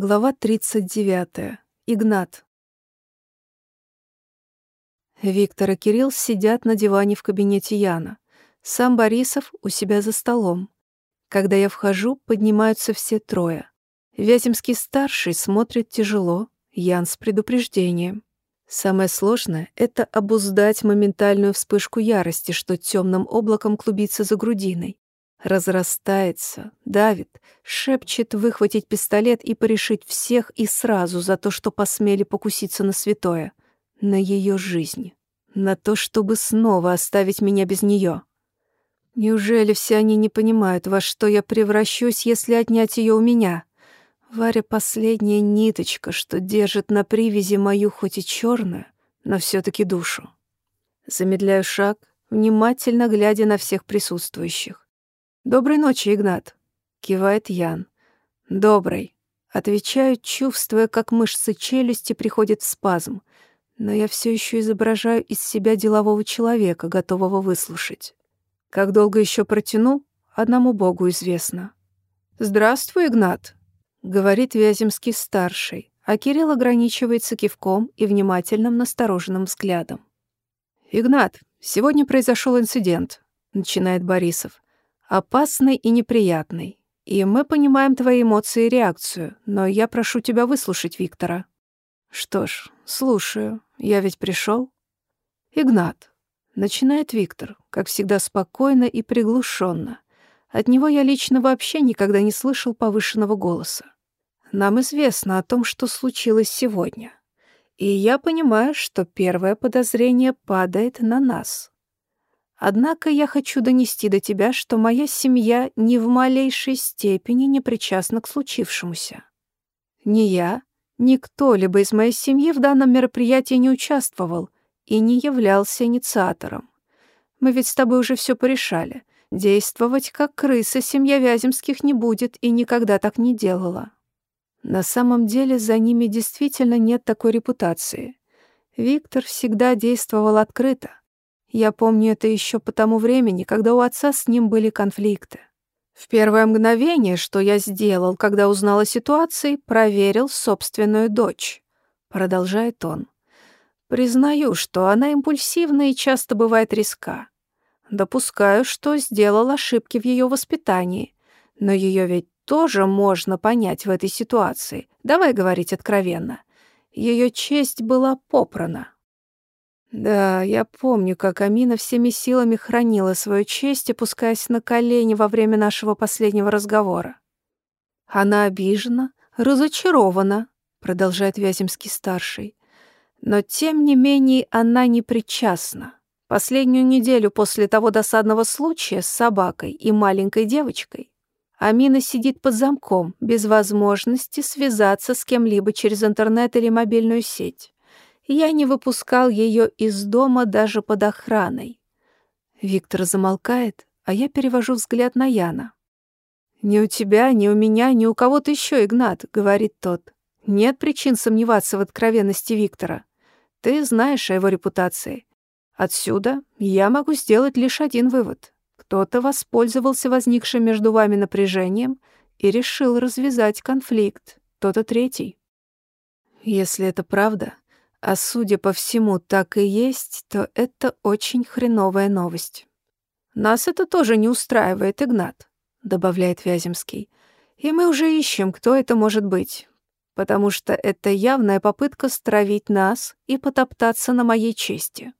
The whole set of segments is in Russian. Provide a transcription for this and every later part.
Глава 39. Игнат. Виктор и Кирилл сидят на диване в кабинете Яна. Сам Борисов у себя за столом. Когда я вхожу, поднимаются все трое. Вяземский-старший смотрит тяжело, Ян с предупреждением. Самое сложное — это обуздать моментальную вспышку ярости, что темным облаком клубится за грудиной. Разрастается, давит, шепчет выхватить пистолет и порешить всех и сразу за то, что посмели покуситься на святое, на ее жизнь, на то, чтобы снова оставить меня без нее. Неужели все они не понимают, во что я превращусь, если отнять ее у меня? Варя последняя ниточка, что держит на привязи мою хоть и черную, но все таки душу. Замедляю шаг, внимательно глядя на всех присутствующих. «Доброй ночи, Игнат», — кивает Ян. «Добрый», — отвечаю, чувствуя, как мышцы челюсти приходят в спазм, но я все еще изображаю из себя делового человека, готового выслушать. Как долго еще протяну, одному Богу известно. «Здравствуй, Игнат», — говорит Вяземский-старший, а Кирилл ограничивается кивком и внимательным настороженным взглядом. «Игнат, сегодня произошел инцидент», — начинает Борисов опасный и неприятный. И мы понимаем твои эмоции и реакцию, но я прошу тебя выслушать Виктора. Что ж, слушаю. Я ведь пришел. Игнат. Начинает Виктор, как всегда спокойно и приглушенно. От него я лично вообще никогда не слышал повышенного голоса. Нам известно о том, что случилось сегодня. И я понимаю, что первое подозрение падает на нас. Однако я хочу донести до тебя, что моя семья ни в малейшей степени не причастна к случившемуся. Ни я, ни кто-либо из моей семьи в данном мероприятии не участвовал и не являлся инициатором. Мы ведь с тобой уже все порешали. Действовать как крыса семья Вяземских не будет и никогда так не делала. На самом деле за ними действительно нет такой репутации. Виктор всегда действовал открыто, я помню это еще по тому времени, когда у отца с ним были конфликты. В первое мгновение, что я сделал, когда узнал о ситуации, проверил собственную дочь. Продолжает он. Признаю, что она импульсивна и часто бывает риска. Допускаю, что сделал ошибки в ее воспитании. Но ее ведь тоже можно понять в этой ситуации. Давай говорить откровенно. Ее честь была попрана. Да, я помню, как Амина всеми силами хранила свою честь, опускаясь на колени во время нашего последнего разговора. Она обижена, разочарована, продолжает Вяземский-старший. Но, тем не менее, она не причастна. Последнюю неделю после того досадного случая с собакой и маленькой девочкой Амина сидит под замком, без возможности связаться с кем-либо через интернет или мобильную сеть. Я не выпускал ее из дома даже под охраной. Виктор замолкает, а я перевожу взгляд на Яна. «Ни у тебя, ни у меня, ни у кого-то еще, Игнат», — говорит тот. «Нет причин сомневаться в откровенности Виктора. Ты знаешь о его репутации. Отсюда я могу сделать лишь один вывод. Кто-то воспользовался возникшим между вами напряжением и решил развязать конфликт. Кто-то третий. Если это правда, а судя по всему, так и есть, то это очень хреновая новость. «Нас это тоже не устраивает, Игнат», — добавляет Вяземский. «И мы уже ищем, кто это может быть, потому что это явная попытка стравить нас и потоптаться на моей чести.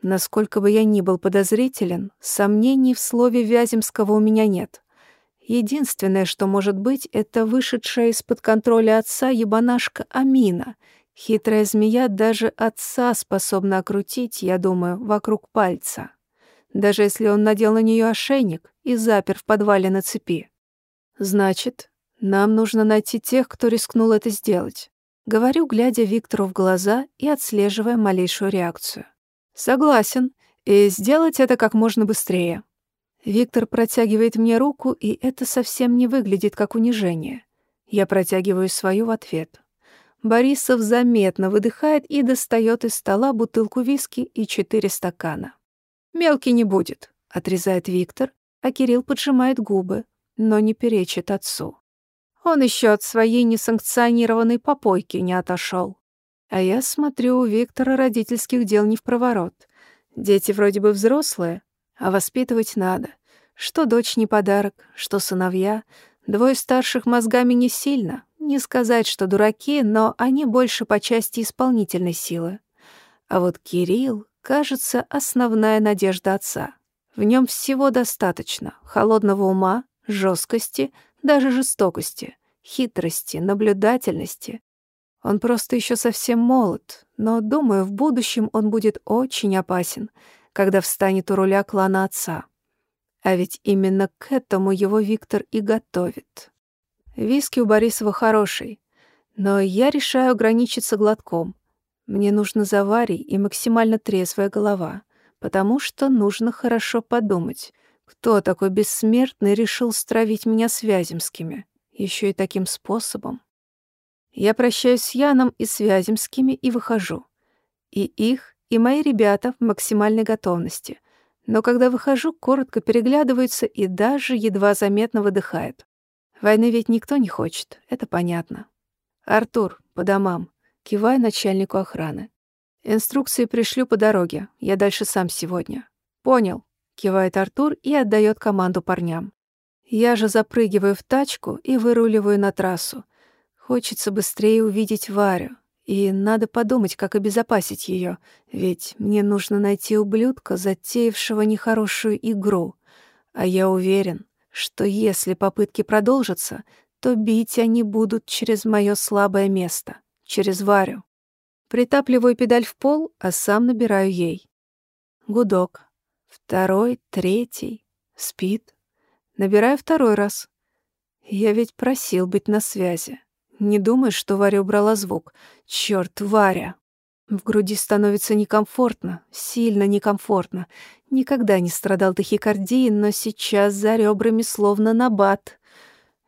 Насколько бы я ни был подозрителен, сомнений в слове Вяземского у меня нет. Единственное, что может быть, это вышедшая из-под контроля отца ебанашка Амина — Хитрая змея даже отца способна окрутить, я думаю, вокруг пальца. Даже если он надел на нее ошейник и запер в подвале на цепи. Значит, нам нужно найти тех, кто рискнул это сделать. Говорю, глядя Виктору в глаза и отслеживая малейшую реакцию. Согласен, и сделать это как можно быстрее. Виктор протягивает мне руку, и это совсем не выглядит как унижение. Я протягиваю свою в ответ. Борисов заметно выдыхает и достает из стола бутылку виски и четыре стакана. «Мелкий не будет», — отрезает Виктор, а Кирилл поджимает губы, но не перечит отцу. Он еще от своей несанкционированной попойки не отошел. А я смотрю, у Виктора родительских дел не в проворот. Дети вроде бы взрослые, а воспитывать надо. Что дочь не подарок, что сыновья. Двое старших мозгами не сильно. Не сказать, что дураки, но они больше по части исполнительной силы. А вот Кирилл, кажется, основная надежда отца. В нем всего достаточно. Холодного ума, жесткости, даже жестокости, хитрости, наблюдательности. Он просто еще совсем молод, но, думаю, в будущем он будет очень опасен, когда встанет у руля клана отца. А ведь именно к этому его Виктор и готовит. Виски у Борисова хороший, но я решаю ограничиться глотком. Мне нужно заварий и максимально трезвая голова, потому что нужно хорошо подумать, кто такой бессмертный решил стравить меня с Вяземскими, еще и таким способом. Я прощаюсь с Яном и с Вяземскими и выхожу. И их, и мои ребята в максимальной готовности. Но когда выхожу, коротко переглядываются и даже едва заметно выдыхают. Войны ведь никто не хочет, это понятно. Артур, по домам. Кивай начальнику охраны. Инструкции пришлю по дороге, я дальше сам сегодня. Понял, кивает Артур и отдает команду парням. Я же запрыгиваю в тачку и выруливаю на трассу. Хочется быстрее увидеть Варю. И надо подумать, как обезопасить ее, ведь мне нужно найти ублюдка, затеявшего нехорошую игру. А я уверен, что если попытки продолжатся, то бить они будут через мое слабое место, через Варю. Притапливаю педаль в пол, а сам набираю ей. Гудок. Второй, третий. Спит. Набираю второй раз. Я ведь просил быть на связи. Не думаешь, что Варя убрала звук? Чёрт, Варя! В груди становится некомфортно, сильно некомфортно. Никогда не страдал тахикардией, но сейчас за ребрами словно набат.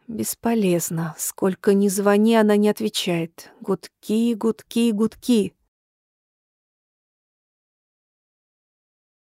Бесполезно. Сколько ни звони, она не отвечает. Гудки, гудки, гудки.